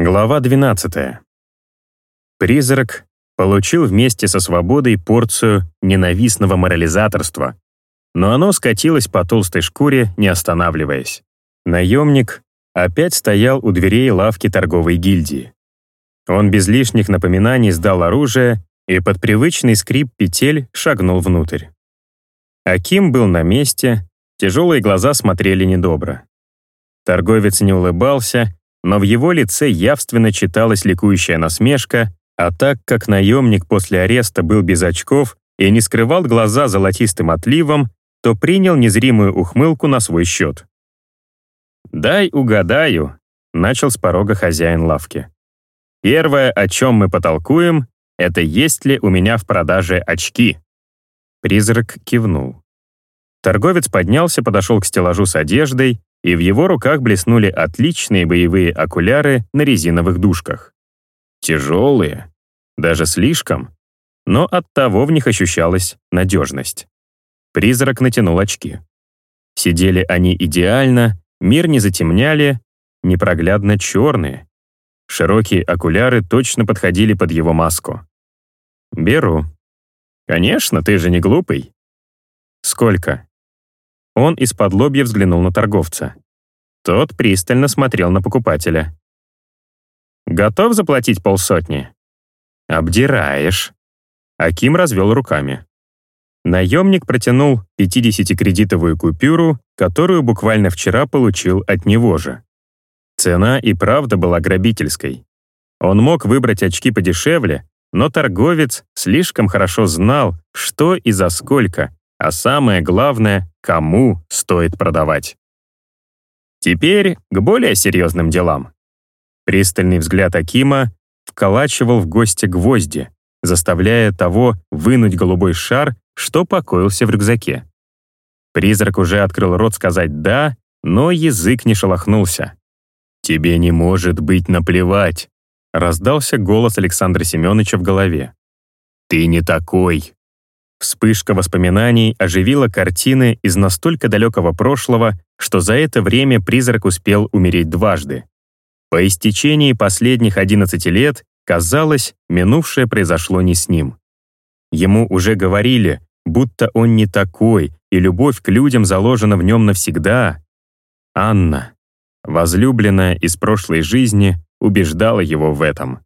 Глава 12. Призрак получил вместе со свободой порцию ненавистного морализаторства, но оно скатилось по толстой шкуре, не останавливаясь. Наемник опять стоял у дверей лавки торговой гильдии. Он без лишних напоминаний сдал оружие и под привычный скрип петель шагнул внутрь. Аким был на месте, тяжелые глаза смотрели недобро. Торговец не улыбался, но в его лице явственно читалась ликующая насмешка, а так как наемник после ареста был без очков и не скрывал глаза золотистым отливом, то принял незримую ухмылку на свой счет. «Дай угадаю», — начал с порога хозяин лавки. «Первое, о чем мы потолкуем, это есть ли у меня в продаже очки». Призрак кивнул. Торговец поднялся, подошел к стеллажу с одеждой, и в его руках блеснули отличные боевые окуляры на резиновых дужках. Тяжелые, даже слишком, но оттого в них ощущалась надежность. Призрак натянул очки. Сидели они идеально, мир не затемняли, непроглядно черные. Широкие окуляры точно подходили под его маску. «Беру». «Конечно, ты же не глупый». «Сколько?» Он из-под лобья взглянул на торговца. Тот пристально смотрел на покупателя. «Готов заплатить полсотни?» «Обдираешь». Аким развел руками. Наемник протянул 50-кредитовую купюру, которую буквально вчера получил от него же. Цена и правда была грабительской. Он мог выбрать очки подешевле, но торговец слишком хорошо знал, что и за сколько, а самое главное, кому стоит продавать. Теперь к более серьезным делам. Пристальный взгляд Акима вколачивал в гостя гвозди, заставляя того вынуть голубой шар, что покоился в рюкзаке. Призрак уже открыл рот сказать «да», но язык не шелохнулся. «Тебе не может быть наплевать», — раздался голос Александра Семеновича в голове. «Ты не такой. Вспышка воспоминаний оживила картины из настолько далекого прошлого, что за это время призрак успел умереть дважды. По истечении последних 11 лет, казалось, минувшее произошло не с ним. Ему уже говорили, будто он не такой, и любовь к людям заложена в нем навсегда. Анна, возлюбленная из прошлой жизни, убеждала его в этом.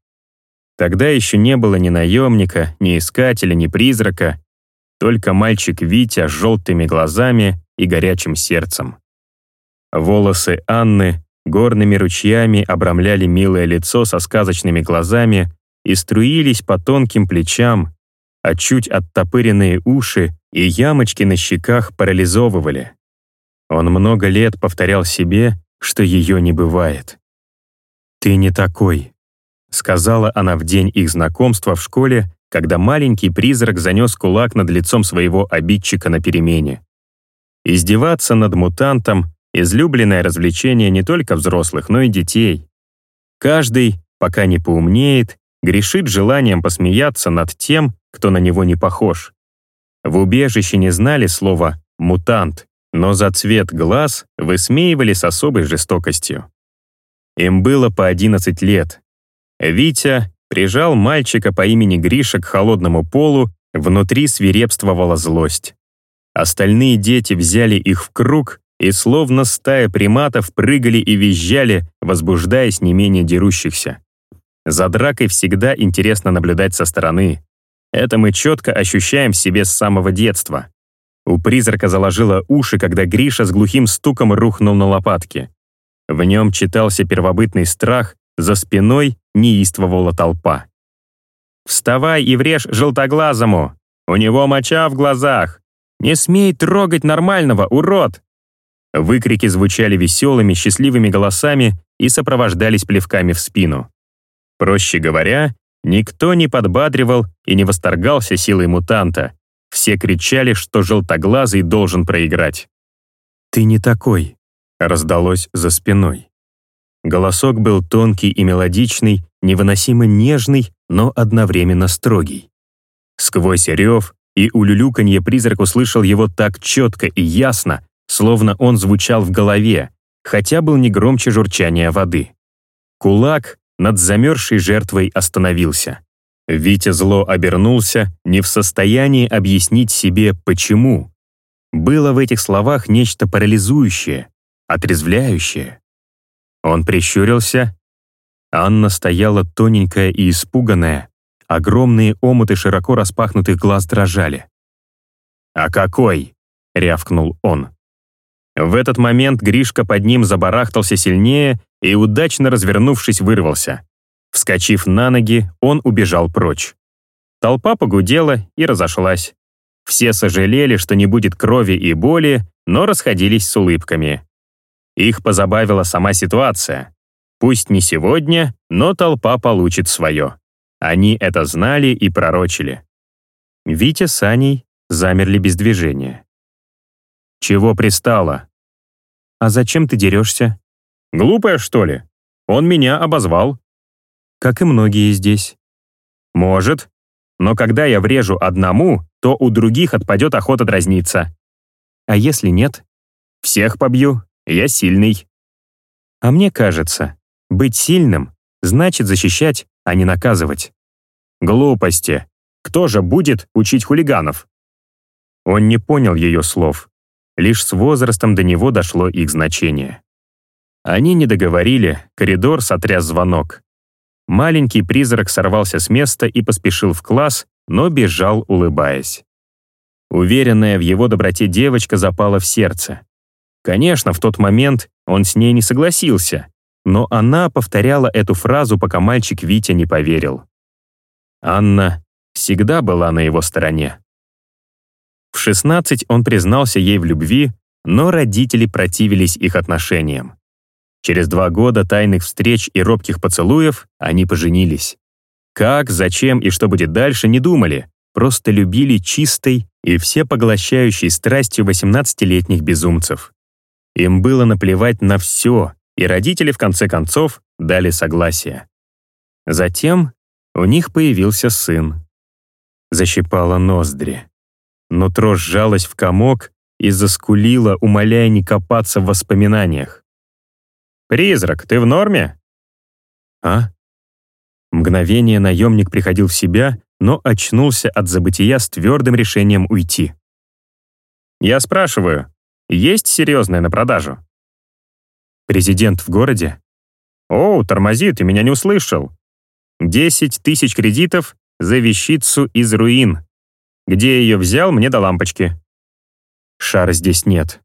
Тогда еще не было ни наемника, ни искателя, ни призрака, только мальчик Витя с желтыми глазами и горячим сердцем. Волосы Анны горными ручьями обрамляли милое лицо со сказочными глазами и струились по тонким плечам, а чуть оттопыренные уши и ямочки на щеках парализовывали. Он много лет повторял себе, что ее не бывает. «Ты не такой», — сказала она в день их знакомства в школе, когда маленький призрак занес кулак над лицом своего обидчика на перемене. Издеваться над мутантом — излюбленное развлечение не только взрослых, но и детей. Каждый, пока не поумнеет, грешит желанием посмеяться над тем, кто на него не похож. В убежище не знали слова «мутант», но за цвет глаз высмеивали с особой жестокостью. Им было по 11 лет. Витя прижал мальчика по имени Гриша к холодному полу, внутри свирепствовала злость. Остальные дети взяли их в круг и словно стая приматов прыгали и визжали, возбуждаясь не менее дерущихся. За дракой всегда интересно наблюдать со стороны. Это мы четко ощущаем в себе с самого детства. У призрака заложило уши, когда Гриша с глухим стуком рухнул на лопатки. В нем читался первобытный страх, за спиной неистовывала толпа. «Вставай и врежь желтоглазому! У него моча в глазах! Не смей трогать нормального, урод!» Выкрики звучали веселыми, счастливыми голосами и сопровождались плевками в спину. Проще говоря, никто не подбадривал и не восторгался силой мутанта. Все кричали, что желтоглазый должен проиграть. «Ты не такой», — раздалось за спиной. Голосок был тонкий и мелодичный, невыносимо нежный, но одновременно строгий. Сквозь рев и улюлюканье призрак услышал его так четко и ясно, словно он звучал в голове, хотя был не громче журчания воды. Кулак, над замерзшей жертвой остановился. Витя зло обернулся, не в состоянии объяснить себе, почему. Было в этих словах нечто парализующее, отрезвляющее. Он прищурился. Анна стояла тоненькая и испуганная. Огромные омуты широко распахнутых глаз дрожали. «А какой?» — рявкнул он. В этот момент Гришка под ним забарахтался сильнее и, удачно развернувшись, вырвался. Вскочив на ноги, он убежал прочь. Толпа погудела и разошлась. Все сожалели, что не будет крови и боли, но расходились с улыбками. Их позабавила сама ситуация. Пусть не сегодня, но толпа получит свое. Они это знали и пророчили. Витя с Аней замерли без движения. «Чего пристало?» «А зачем ты дерешься?» «Глупая, что ли? Он меня обозвал». «Как и многие здесь». «Может. Но когда я врежу одному, то у других отпадет охота дразниться». «А если нет?» «Всех побью. Я сильный». «А мне кажется, быть сильным значит защищать, а не наказывать». «Глупости. Кто же будет учить хулиганов?» Он не понял ее слов. Лишь с возрастом до него дошло их значение. Они не договорили, коридор сотряс звонок. Маленький призрак сорвался с места и поспешил в класс, но бежал, улыбаясь. Уверенная в его доброте девочка запала в сердце. Конечно, в тот момент он с ней не согласился, но она повторяла эту фразу, пока мальчик Витя не поверил. Анна всегда была на его стороне. В 16 он признался ей в любви, но родители противились их отношениям. Через два года тайных встреч и робких поцелуев они поженились. Как, зачем и что будет дальше, не думали, просто любили чистой и всепоглощающей страстью 18-летних безумцев. Им было наплевать на все, и родители в конце концов дали согласие. Затем у них появился сын. Защипало ноздри. Нутро сжалось в комок и заскулило, умоляя не копаться в воспоминаниях. «Призрак, ты в норме?» «А?» Мгновение наемник приходил в себя, но очнулся от забытия с твердым решением уйти. «Я спрашиваю, есть серьезное на продажу?» «Президент в городе?» «О, тормози, ты меня не услышал. Десять тысяч кредитов за вещицу из руин. Где ее взял, мне до лампочки. Шара здесь нет.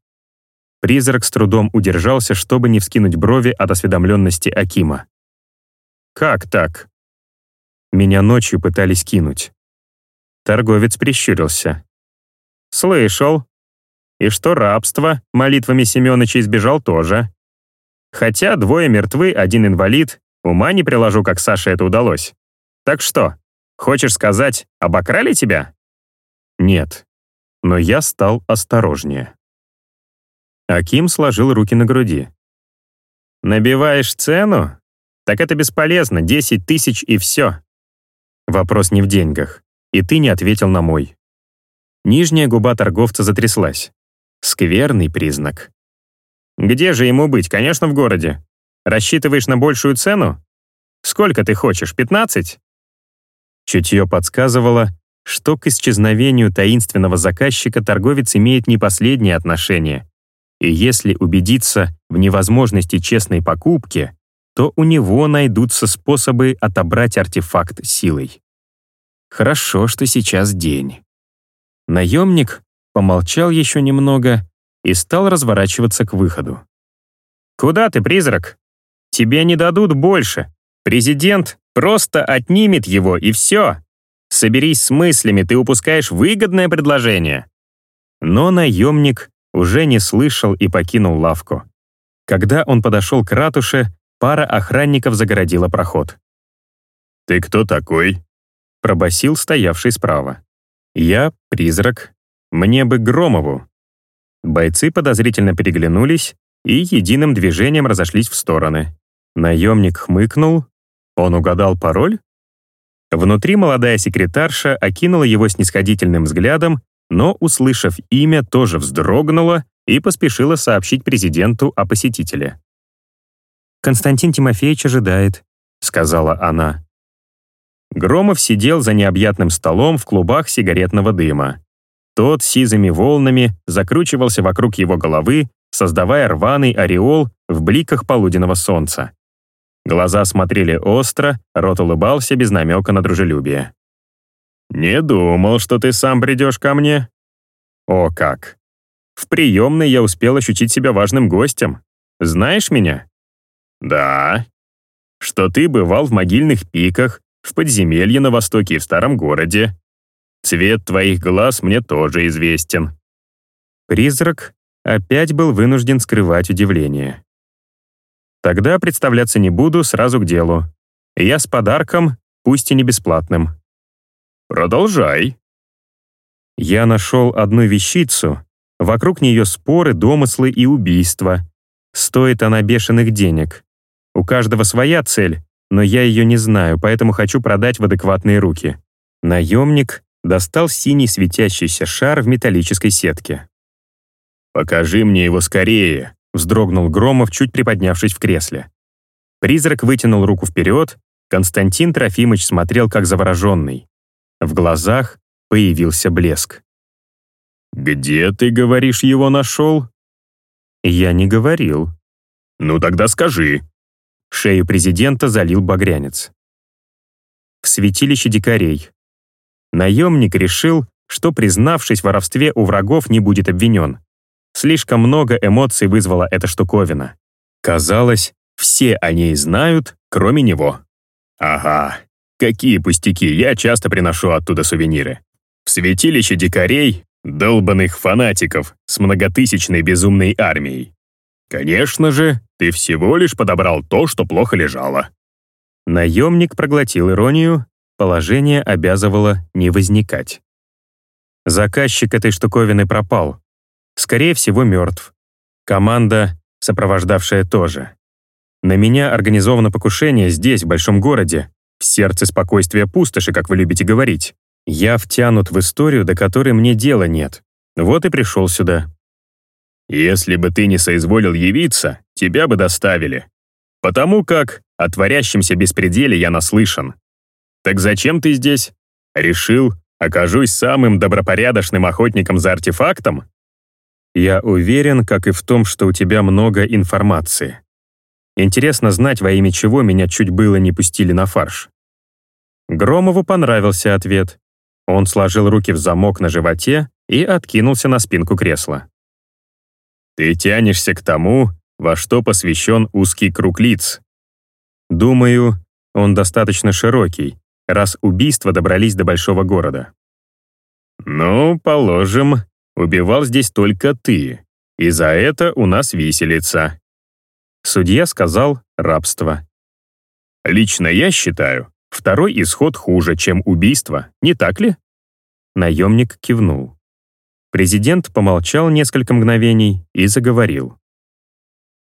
Призрак с трудом удержался, чтобы не вскинуть брови от осведомленности Акима. «Как так?» Меня ночью пытались кинуть. Торговец прищурился. «Слышал. И что рабство молитвами Семёныча избежал тоже. Хотя двое мертвы, один инвалид, ума не приложу, как Саше это удалось. Так что, хочешь сказать, обокрали тебя?» Нет. Но я стал осторожнее. Аким сложил руки на груди. «Набиваешь цену? Так это бесполезно, 10 тысяч и все». Вопрос не в деньгах, и ты не ответил на мой. Нижняя губа торговца затряслась. Скверный признак. «Где же ему быть? Конечно, в городе. Рассчитываешь на большую цену? Сколько ты хочешь, 15?» Чутье подсказывало, что к исчезновению таинственного заказчика торговец имеет не последнее отношение. И если убедиться в невозможности честной покупки, то у него найдутся способы отобрать артефакт силой. Хорошо, что сейчас день. Наемник помолчал еще немного и стал разворачиваться к выходу. «Куда ты, призрак? Тебе не дадут больше. Президент просто отнимет его, и все. Соберись с мыслями, ты упускаешь выгодное предложение». Но наемник уже не слышал и покинул лавку. Когда он подошел к ратуше, пара охранников загородила проход. «Ты кто такой?» — пробасил стоявший справа. «Я — призрак. Мне бы Громову». Бойцы подозрительно переглянулись и единым движением разошлись в стороны. Наемник хмыкнул. Он угадал пароль? Внутри молодая секретарша окинула его снисходительным взглядом, но, услышав имя, тоже вздрогнула и поспешила сообщить президенту о посетителе. «Константин Тимофеевич ожидает», — сказала она. Громов сидел за необъятным столом в клубах сигаретного дыма. Тот сизыми волнами закручивался вокруг его головы, создавая рваный ореол в бликах полуденного солнца. Глаза смотрели остро, рот улыбался без намека на дружелюбие. «Не думал, что ты сам придешь ко мне». «О как! В приемной я успел ощутить себя важным гостем. Знаешь меня?» «Да». «Что ты бывал в могильных пиках, в подземелье на востоке и в старом городе. Цвет твоих глаз мне тоже известен». Призрак опять был вынужден скрывать удивление. «Тогда представляться не буду, сразу к делу. Я с подарком, пусть и не бесплатным». «Продолжай». Я нашел одну вещицу, вокруг нее споры, домыслы и убийства. Стоит она бешеных денег. У каждого своя цель, но я ее не знаю, поэтому хочу продать в адекватные руки. Наемник достал синий светящийся шар в металлической сетке. «Покажи мне его скорее», — вздрогнул Громов, чуть приподнявшись в кресле. Призрак вытянул руку вперед, Константин Трофимович смотрел как завороженный. В глазах появился блеск. «Где, ты, говоришь, его нашел?» «Я не говорил». «Ну тогда скажи». Шею президента залил багрянец. В святилище дикарей. Наемник решил, что, признавшись в воровстве, у врагов не будет обвинен. Слишком много эмоций вызвала эта штуковина. Казалось, все о ней знают, кроме него. Ага, какие пустяки, я часто приношу оттуда сувениры. В святилище дикарей долбанных фанатиков с многотысячной безумной армией. Конечно же, ты всего лишь подобрал то, что плохо лежало. Наемник проглотил иронию, положение обязывало не возникать. Заказчик этой штуковины пропал. Скорее всего, мертв. Команда, сопровождавшая тоже. На меня организовано покушение здесь, в большом городе, в сердце спокойствия пустоши, как вы любите говорить. Я втянут в историю, до которой мне дела нет. Вот и пришел сюда. Если бы ты не соизволил явиться, тебя бы доставили. Потому как о творящемся беспределе я наслышан. Так зачем ты здесь? Решил, окажусь самым добропорядочным охотником за артефактом? Я уверен, как и в том, что у тебя много информации. Интересно знать, во имя чего меня чуть было не пустили на фарш. Громову понравился ответ. Он сложил руки в замок на животе и откинулся на спинку кресла. «Ты тянешься к тому, во что посвящен узкий круг лиц. Думаю, он достаточно широкий, раз убийства добрались до большого города. Ну, положим, убивал здесь только ты, и за это у нас виселица. Судья сказал «рабство». Лично я считаю, Второй исход хуже, чем убийство, не так ли? Наемник кивнул. Президент помолчал несколько мгновений и заговорил.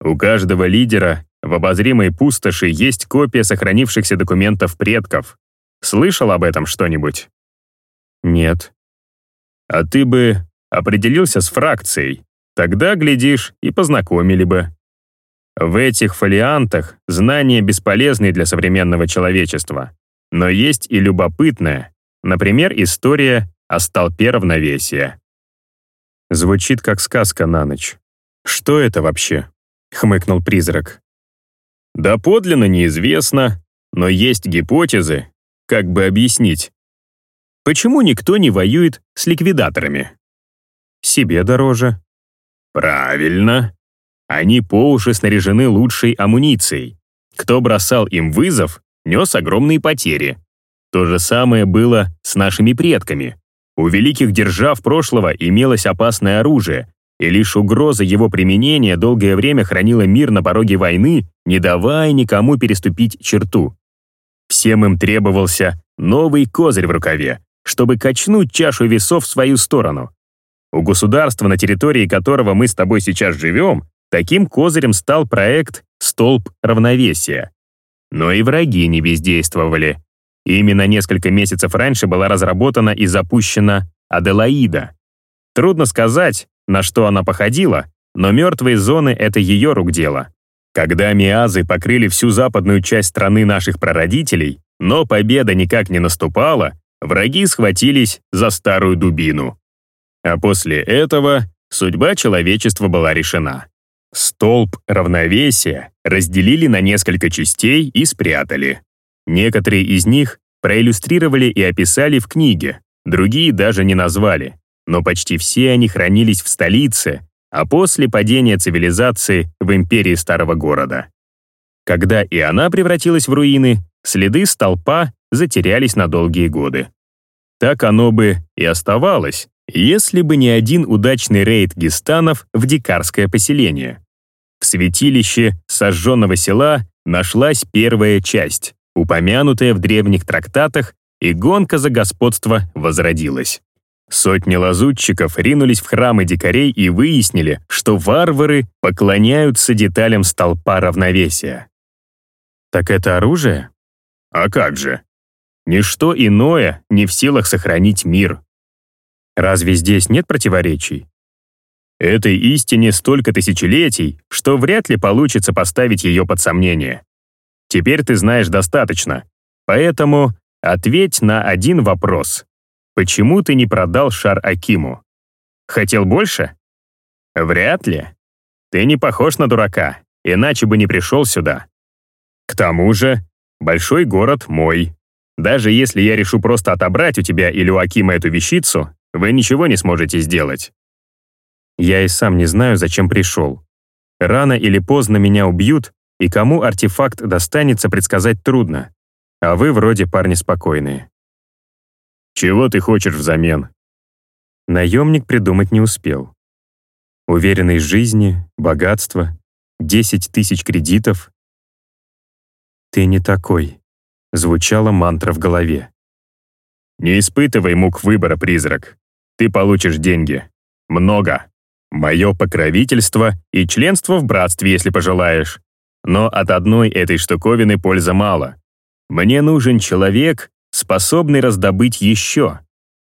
У каждого лидера в обозримой пустоши есть копия сохранившихся документов предков. Слышал об этом что-нибудь? Нет. А ты бы определился с фракцией. Тогда, глядишь, и познакомили бы. В этих фолиантах знания бесполезны для современного человечества. Но есть и любопытное, например, история о столпе равновесия. Звучит как сказка на ночь. Что это вообще? Хмыкнул призрак. Да подлинно неизвестно, но есть гипотезы, как бы объяснить. Почему никто не воюет с ликвидаторами? Себе дороже. Правильно. Они по уши снаряжены лучшей амуницией. Кто бросал им вызов, нес огромные потери. То же самое было с нашими предками. У великих держав прошлого имелось опасное оружие, и лишь угроза его применения долгое время хранила мир на пороге войны, не давая никому переступить черту. Всем им требовался новый козырь в рукаве, чтобы качнуть чашу весов в свою сторону. У государства, на территории которого мы с тобой сейчас живем, Таким козырем стал проект «Столб равновесия». Но и враги не бездействовали. Именно несколько месяцев раньше была разработана и запущена Аделаида. Трудно сказать, на что она походила, но мертвые зоны — это ее рук дело. Когда миазы покрыли всю западную часть страны наших прародителей, но победа никак не наступала, враги схватились за старую дубину. А после этого судьба человечества была решена. Столб равновесия разделили на несколько частей и спрятали. Некоторые из них проиллюстрировали и описали в книге, другие даже не назвали, но почти все они хранились в столице, а после падения цивилизации в империи старого города. Когда и она превратилась в руины, следы столпа затерялись на долгие годы. Так оно бы и оставалось, если бы не один удачный рейд гестанов в дикарское поселение. В святилище сожженного села нашлась первая часть, упомянутая в древних трактатах, и гонка за господство возродилась. Сотни лазутчиков ринулись в храмы дикарей и выяснили, что варвары поклоняются деталям столпа равновесия. Так это оружие? А как же? Ничто иное не в силах сохранить мир. Разве здесь нет противоречий? Этой истине столько тысячелетий, что вряд ли получится поставить ее под сомнение. Теперь ты знаешь достаточно, поэтому ответь на один вопрос. Почему ты не продал шар Акиму? Хотел больше? Вряд ли. Ты не похож на дурака, иначе бы не пришел сюда. К тому же, большой город мой. Даже если я решу просто отобрать у тебя или у Акима эту вещицу, вы ничего не сможете сделать. Я и сам не знаю, зачем пришел. Рано или поздно меня убьют, и кому артефакт достанется, предсказать трудно. А вы вроде парни спокойные. Чего ты хочешь взамен? Наемник придумать не успел. Уверенность жизни, богатство, 10 тысяч кредитов. «Ты не такой», — звучала мантра в голове. «Не испытывай мук выбора, призрак. Ты получишь деньги. Много. Мое покровительство и членство в братстве, если пожелаешь. Но от одной этой штуковины польза мало. Мне нужен человек, способный раздобыть еще.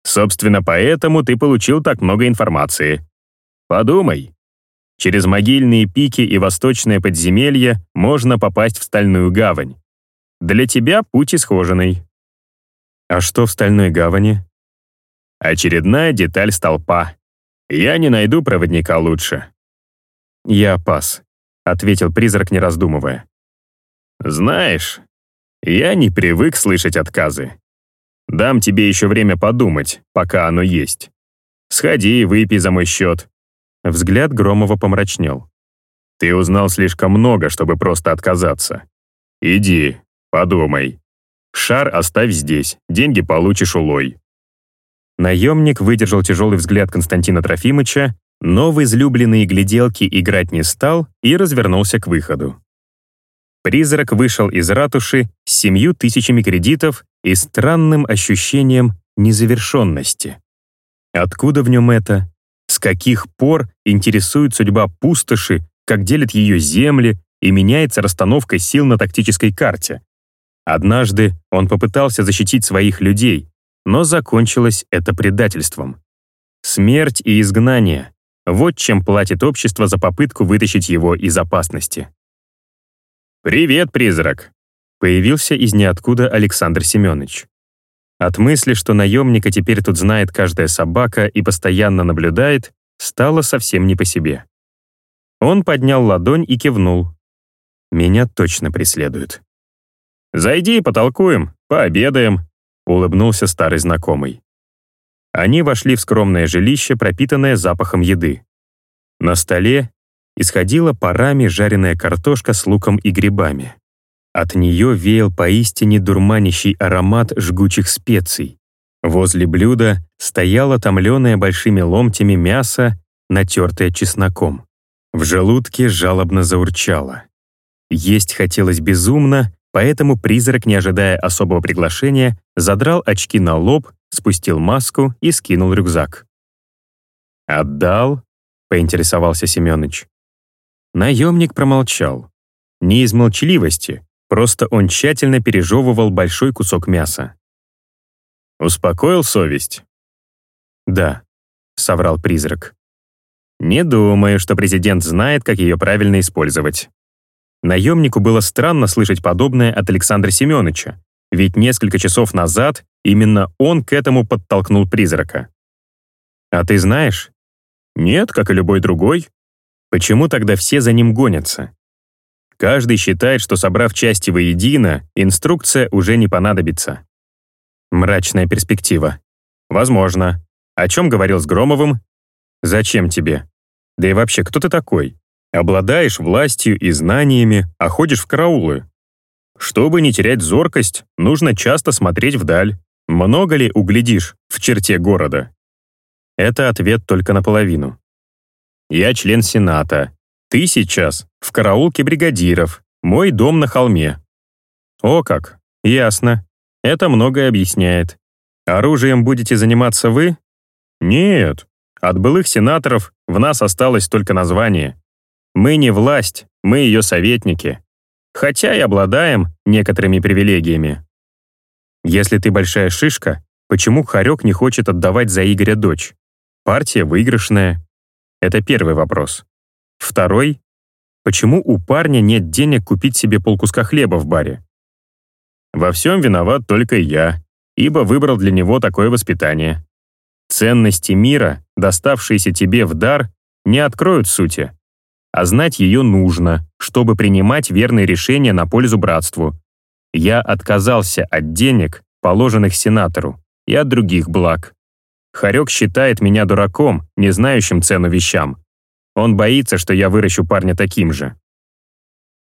Собственно, поэтому ты получил так много информации. Подумай. Через могильные пики и восточное подземелье можно попасть в Стальную гавань. Для тебя путь исхоженный. А что в Стальной гавани? Очередная деталь столпа. Я не найду проводника лучше. Я пас, ответил призрак, не раздумывая. Знаешь, я не привык слышать отказы. Дам тебе еще время подумать, пока оно есть. Сходи и выпей за мой счет». Взгляд Громова помрачнел. «Ты узнал слишком много, чтобы просто отказаться. Иди, подумай. Шар оставь здесь, деньги получишь улой». Наемник выдержал тяжелый взгляд Константина Трофимыча, но в излюбленные гляделки играть не стал и развернулся к выходу. Призрак вышел из ратуши с семью тысячами кредитов и странным ощущением незавершенности. Откуда в нем это? С каких пор интересует судьба пустоши, как делят ее земли и меняется расстановка сил на тактической карте? Однажды он попытался защитить своих людей, но закончилось это предательством. Смерть и изгнание — вот чем платит общество за попытку вытащить его из опасности. «Привет, призрак!» Появился из ниоткуда Александр Семенович. От мысли, что наемника теперь тут знает каждая собака и постоянно наблюдает, стало совсем не по себе. Он поднял ладонь и кивнул. «Меня точно преследуют». «Зайди потолкуем, пообедаем», — улыбнулся старый знакомый. Они вошли в скромное жилище, пропитанное запахом еды. На столе исходила парами жареная картошка с луком и грибами. От нее веял поистине дурманящий аромат жгучих специй. Возле блюда стояло томленое большими ломтями мясо, натертое чесноком. В желудке жалобно заурчало. Есть хотелось безумно, поэтому призрак, не ожидая особого приглашения, задрал очки на лоб, спустил маску и скинул рюкзак. «Отдал?» — поинтересовался Семёныч. Наемник промолчал. Не из молчаливости, просто он тщательно пережевывал большой кусок мяса. «Успокоил совесть?» «Да», — соврал призрак. «Не думаю, что президент знает, как ее правильно использовать». Наемнику было странно слышать подобное от Александра Семеновича, ведь несколько часов назад именно он к этому подтолкнул призрака. «А ты знаешь?» «Нет, как и любой другой. Почему тогда все за ним гонятся?» Каждый считает, что собрав части воедино, инструкция уже не понадобится. Мрачная перспектива. Возможно. О чем говорил с Громовым? Зачем тебе? Да и вообще, кто ты такой? Обладаешь властью и знаниями, а ходишь в караулы. Чтобы не терять зоркость, нужно часто смотреть вдаль. Много ли углядишь в черте города? Это ответ только наполовину. Я член Сената. Ты сейчас в караулке бригадиров. Мой дом на холме. О как, ясно. Это многое объясняет. Оружием будете заниматься вы? Нет. От былых сенаторов в нас осталось только название. Мы не власть, мы ее советники. Хотя и обладаем некоторыми привилегиями. Если ты большая шишка, почему Харек не хочет отдавать за Игоря дочь? Партия выигрышная. Это первый вопрос. Второй. Почему у парня нет денег купить себе полкуска хлеба в баре? Во всем виноват только я, ибо выбрал для него такое воспитание. Ценности мира, доставшиеся тебе в дар, не откроют сути а знать ее нужно, чтобы принимать верные решения на пользу братству. Я отказался от денег, положенных сенатору, и от других благ. Харек считает меня дураком, не знающим цену вещам. Он боится, что я выращу парня таким же.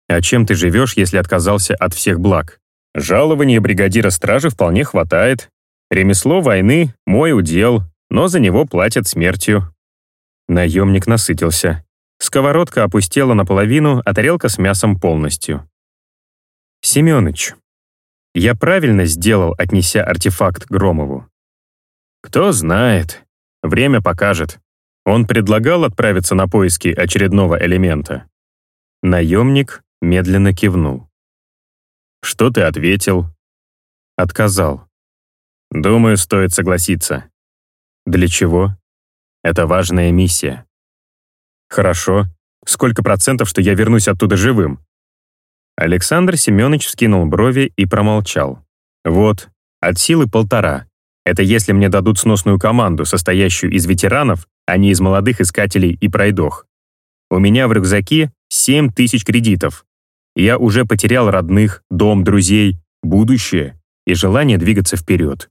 А чем ты живешь, если отказался от всех благ? Жалование бригадира стражи вполне хватает. Ремесло войны — мой удел, но за него платят смертью. Наемник насытился. Сковородка опустела наполовину, а тарелка с мясом полностью. «Семёныч, я правильно сделал, отнеся артефакт Громову?» «Кто знает. Время покажет. Он предлагал отправиться на поиски очередного элемента». Наемник медленно кивнул. «Что ты ответил?» «Отказал». «Думаю, стоит согласиться». «Для чего?» «Это важная миссия». Хорошо. Сколько процентов, что я вернусь оттуда живым? Александр Семенович вскинул брови и промолчал. Вот, от силы полтора. Это если мне дадут сносную команду, состоящую из ветеранов, а не из молодых искателей и пройдох. У меня в рюкзаке 7 тысяч кредитов. Я уже потерял родных, дом, друзей, будущее и желание двигаться вперед.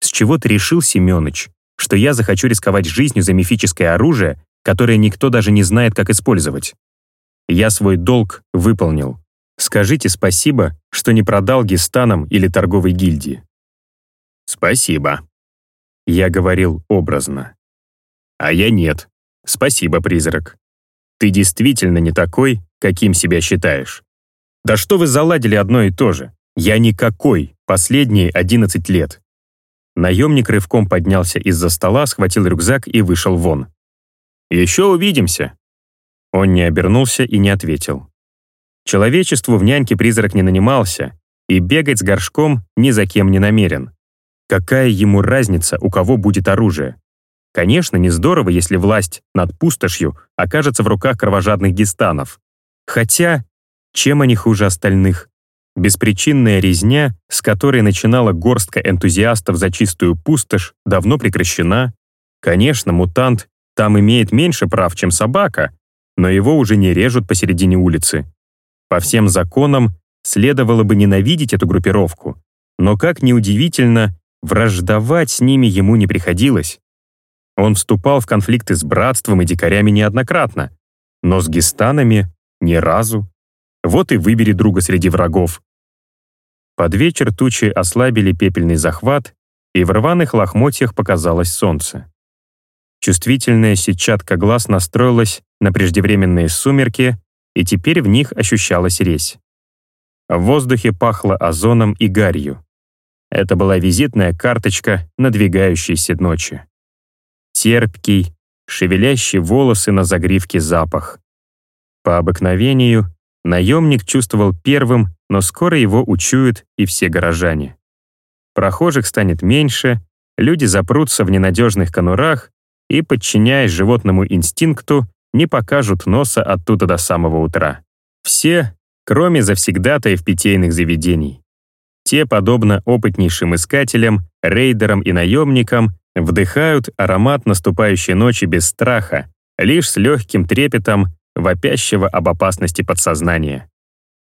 С чего ты решил, Семёныч, что я захочу рисковать жизнью за мифическое оружие, которое никто даже не знает, как использовать. Я свой долг выполнил. Скажите спасибо, что не продал гестанам или торговой гильдии. Спасибо. Я говорил образно. А я нет. Спасибо, призрак. Ты действительно не такой, каким себя считаешь. Да что вы заладили одно и то же? Я никакой, последние 11 лет. Наемник рывком поднялся из-за стола, схватил рюкзак и вышел вон. Еще увидимся». Он не обернулся и не ответил. Человечеству в няньке призрак не нанимался, и бегать с горшком ни за кем не намерен. Какая ему разница, у кого будет оружие? Конечно, не здорово, если власть над пустошью окажется в руках кровожадных гестанов. Хотя, чем они хуже остальных? Беспричинная резня, с которой начинала горстка энтузиастов за чистую пустошь, давно прекращена. Конечно, мутант там имеет меньше прав, чем собака, но его уже не режут посередине улицы. По всем законам следовало бы ненавидеть эту группировку, но, как ни удивительно, враждовать с ними ему не приходилось. Он вступал в конфликты с братством и дикарями неоднократно, но с гестанами — ни разу. Вот и выбери друга среди врагов. Под вечер тучи ослабили пепельный захват, и в рваных лохмотьях показалось солнце. Чувствительная сетчатка глаз настроилась на преждевременные сумерки, и теперь в них ощущалась резь. В воздухе пахло озоном и гарью. Это была визитная карточка надвигающейся ночи. Терпкий, шевелящий волосы на загривке запах. По обыкновению наемник чувствовал первым, но скоро его учуют и все горожане. Прохожих станет меньше, люди запрутся в ненадежных конурах, и, подчиняясь животному инстинкту, не покажут носа оттуда до самого утра. Все, кроме завсегдатаев питейных заведений. Те, подобно опытнейшим искателям, рейдерам и наемникам, вдыхают аромат наступающей ночи без страха, лишь с легким трепетом вопящего об опасности подсознания.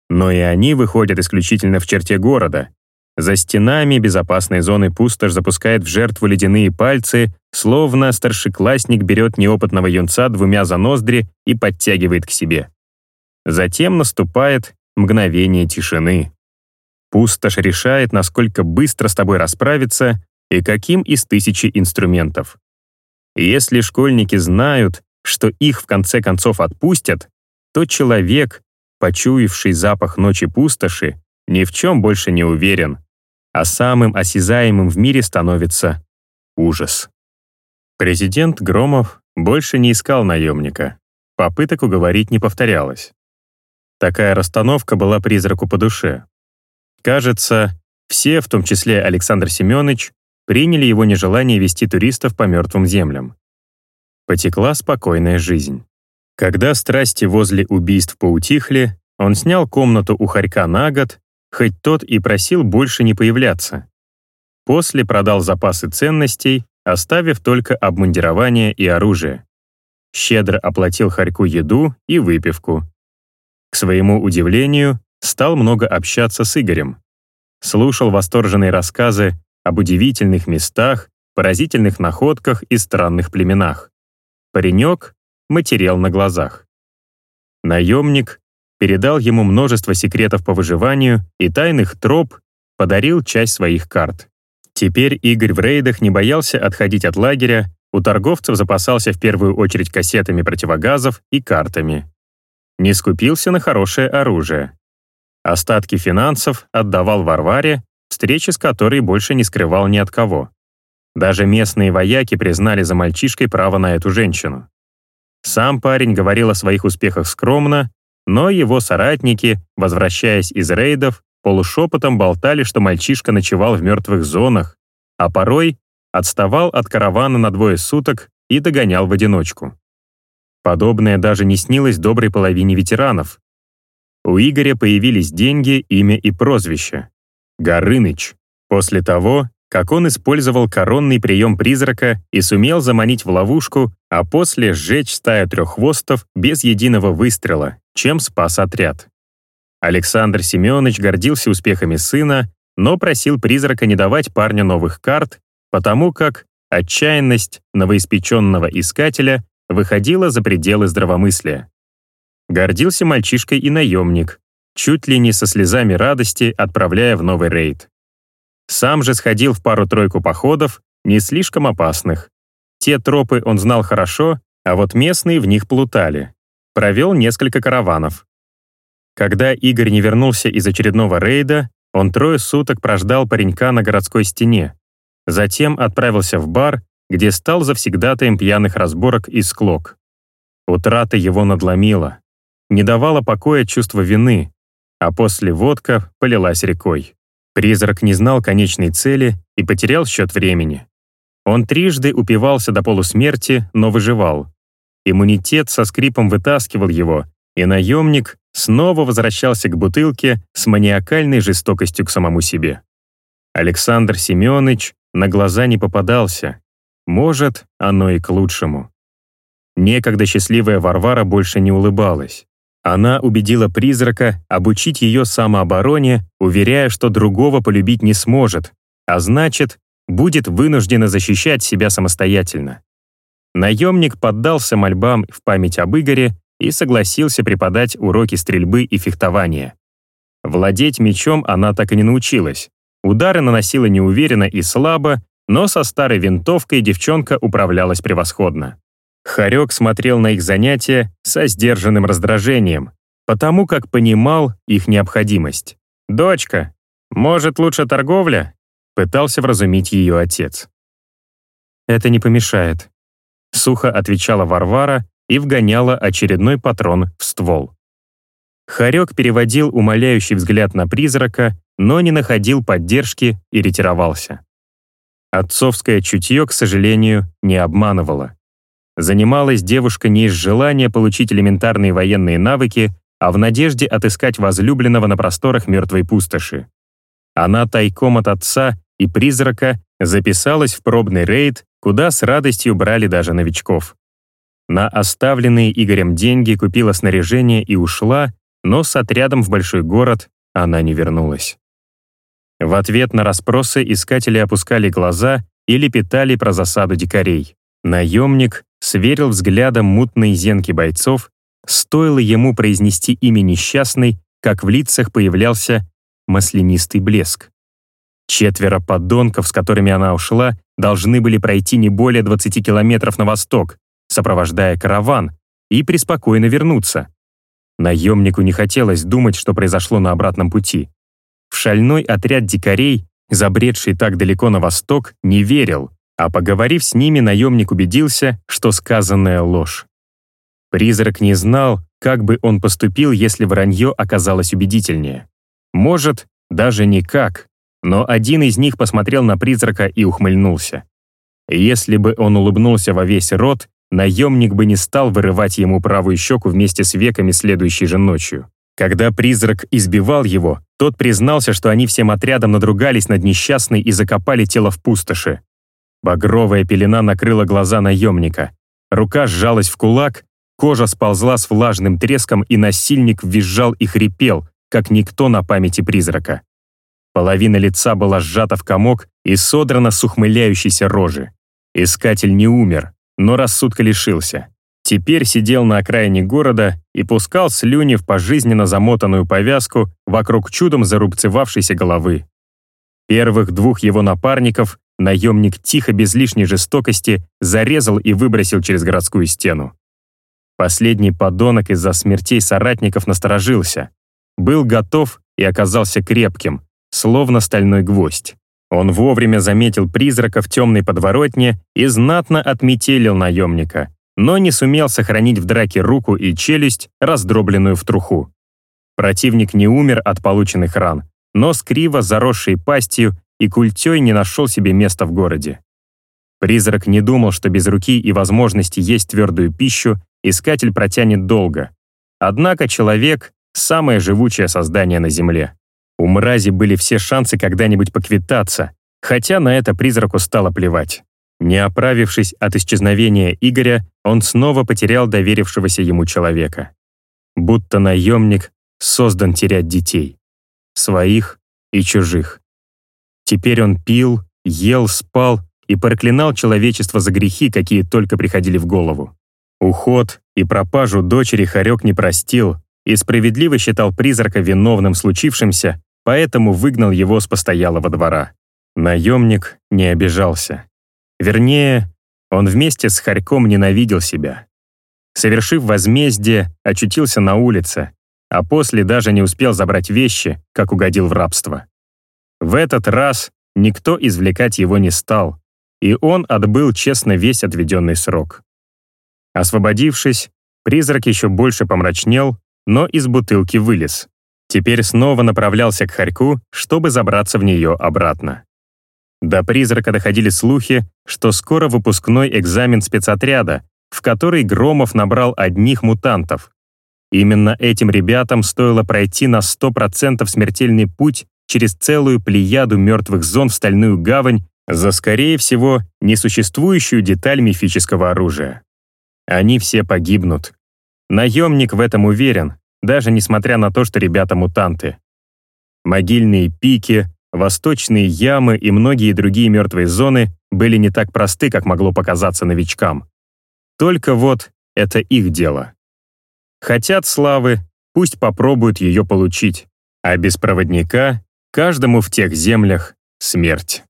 Но и они выходят исключительно в черте города. За стенами безопасной зоны пустошь запускает в жертву ледяные пальцы, словно старшеклассник берет неопытного юнца двумя за ноздри и подтягивает к себе. Затем наступает мгновение тишины. Пустошь решает, насколько быстро с тобой расправиться и каким из тысячи инструментов. Если школьники знают, что их в конце концов отпустят, то человек, почуявший запах ночи пустоши, ни в чем больше не уверен, а самым осязаемым в мире становится ужас. Президент Громов больше не искал наемника. Попыток уговорить не повторялось. Такая расстановка была призраку по душе. Кажется, все, в том числе Александр Семенович, приняли его нежелание вести туристов по мертвым землям. Потекла спокойная жизнь. Когда страсти возле убийств поутихли, он снял комнату у Харька на год, хоть тот и просил больше не появляться. После продал запасы ценностей, оставив только обмундирование и оружие. Щедро оплатил Харьку еду и выпивку. К своему удивлению, стал много общаться с Игорем. Слушал восторженные рассказы об удивительных местах, поразительных находках и странных племенах. Паренек материал на глазах. Наемник передал ему множество секретов по выживанию и тайных троп, подарил часть своих карт. Теперь Игорь в рейдах не боялся отходить от лагеря, у торговцев запасался в первую очередь кассетами противогазов и картами. Не скупился на хорошее оружие. Остатки финансов отдавал Варваре, встречи с которой больше не скрывал ни от кого. Даже местные вояки признали за мальчишкой право на эту женщину. Сам парень говорил о своих успехах скромно, но его соратники, возвращаясь из рейдов, полушепотом болтали, что мальчишка ночевал в мертвых зонах, а порой отставал от каравана на двое суток и догонял в одиночку. Подобное даже не снилось доброй половине ветеранов, у Игоря появились деньги, имя и прозвище. Горыныч. После того, как он использовал коронный прием призрака и сумел заманить в ловушку, а после сжечь стаю треххвостов без единого выстрела, чем спас отряд. Александр Семенович гордился успехами сына, но просил призрака не давать парню новых карт, потому как отчаянность новоиспеченного искателя выходила за пределы здравомыслия. Гордился мальчишкой и наемник, чуть ли не со слезами радости, отправляя в новый рейд. Сам же сходил в пару-тройку походов, не слишком опасных. Те тропы он знал хорошо, а вот местные в них плутали. Провел несколько караванов. Когда Игорь не вернулся из очередного рейда, он трое суток прождал паренька на городской стене. Затем отправился в бар, где стал завсегдатаем пьяных разборок и склок. Утрата его надломила не давало покоя чувство вины, а после водка полилась рекой. Призрак не знал конечной цели и потерял счет времени. Он трижды упивался до полусмерти, но выживал. Иммунитет со скрипом вытаскивал его, и наемник снова возвращался к бутылке с маниакальной жестокостью к самому себе. Александр Семенович на глаза не попадался. Может, оно и к лучшему. Некогда счастливая Варвара больше не улыбалась. Она убедила призрака обучить ее самообороне, уверяя, что другого полюбить не сможет, а значит, будет вынуждена защищать себя самостоятельно. Наемник поддался мольбам в память об Игоре и согласился преподать уроки стрельбы и фехтования. Владеть мечом она так и не научилась. Удары наносила неуверенно и слабо, но со старой винтовкой девчонка управлялась превосходно. Харек смотрел на их занятия со сдержанным раздражением, потому как понимал их необходимость. «Дочка, может, лучше торговля?» пытался вразумить ее отец. «Это не помешает», — сухо отвечала Варвара и вгоняла очередной патрон в ствол. Харек переводил умоляющий взгляд на призрака, но не находил поддержки и ретировался. Отцовское чутье, к сожалению, не обманывало. Занималась девушка не из желания получить элементарные военные навыки, а в надежде отыскать возлюбленного на просторах мертвой пустоши. Она тайком от отца и призрака записалась в пробный рейд, куда с радостью брали даже новичков. На оставленные Игорем деньги купила снаряжение и ушла, но с отрядом в большой город она не вернулась. В ответ на расспросы искатели опускали глаза или питали про засаду дикарей. Наемник сверил взглядом мутные зенки бойцов, стоило ему произнести имя несчастной, как в лицах появлялся маслянистый блеск. Четверо подонков, с которыми она ушла, должны были пройти не более 20 километров на восток, сопровождая караван, и преспокойно вернуться. Наемнику не хотелось думать, что произошло на обратном пути. В шальной отряд дикарей, забредший так далеко на восток, не верил, а поговорив с ними, наемник убедился, что сказанная ложь. Призрак не знал, как бы он поступил, если вранье оказалось убедительнее. Может, даже никак, но один из них посмотрел на призрака и ухмыльнулся. Если бы он улыбнулся во весь рот, наемник бы не стал вырывать ему правую щеку вместе с веками следующей же ночью. Когда призрак избивал его, тот признался, что они всем отрядом надругались над несчастной и закопали тело в пустоши. Багровая пелена накрыла глаза наемника. Рука сжалась в кулак, кожа сползла с влажным треском, и насильник визжал и хрипел, как никто на памяти призрака. Половина лица была сжата в комок и содрана с ухмыляющейся рожи. Искатель не умер, но рассудка лишился. Теперь сидел на окраине города и пускал слюни в пожизненно замотанную повязку вокруг чудом зарубцевавшейся головы. Первых двух его напарников наемник тихо, без лишней жестокости, зарезал и выбросил через городскую стену. Последний подонок из-за смертей соратников насторожился. Был готов и оказался крепким, словно стальной гвоздь. Он вовремя заметил призрака в темной подворотне и знатно отметелил наемника, но не сумел сохранить в драке руку и челюсть, раздробленную в труху. Противник не умер от полученных ран, но с криво заросшей пастью и культей не нашел себе места в городе. Призрак не думал, что без руки и возможности есть твердую пищу искатель протянет долго. Однако человек — самое живучее создание на Земле. У мрази были все шансы когда-нибудь поквитаться, хотя на это призраку стало плевать. Не оправившись от исчезновения Игоря, он снова потерял доверившегося ему человека. Будто наемник создан терять детей. Своих и чужих. Теперь он пил, ел, спал и проклинал человечество за грехи, какие только приходили в голову. Уход и пропажу дочери Харек не простил и справедливо считал призрака виновным в случившемся, поэтому выгнал его с постоялого двора. Наемник не обижался. Вернее, он вместе с Харьком ненавидел себя. Совершив возмездие, очутился на улице, а после даже не успел забрать вещи, как угодил в рабство. В этот раз никто извлекать его не стал, и он отбыл честно весь отведенный срок. Освободившись, призрак еще больше помрачнел, но из бутылки вылез. Теперь снова направлялся к Харьку, чтобы забраться в нее обратно. До призрака доходили слухи, что скоро выпускной экзамен спецотряда, в который Громов набрал одних мутантов. Именно этим ребятам стоило пройти на 100% смертельный путь через целую плеяду мертвых зон в Стальную гавань за, скорее всего, несуществующую деталь мифического оружия. Они все погибнут. Наемник в этом уверен, даже несмотря на то, что ребята мутанты. Могильные пики, восточные ямы и многие другие мертвые зоны были не так просты, как могло показаться новичкам. Только вот это их дело. Хотят славы, пусть попробуют ее получить, а без проводника каждому в тех землях смерть.